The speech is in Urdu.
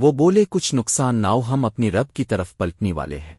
وہ بولے کچھ نقصان ناؤ ہم اپنی رب کی طرف پلٹنے والے ہیں۔